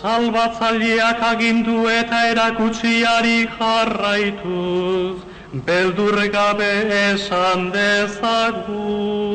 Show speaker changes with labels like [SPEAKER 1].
[SPEAKER 1] Salbatzaileak agindu eta erakutsiari jarraituz, beldur gabe esan dezagun.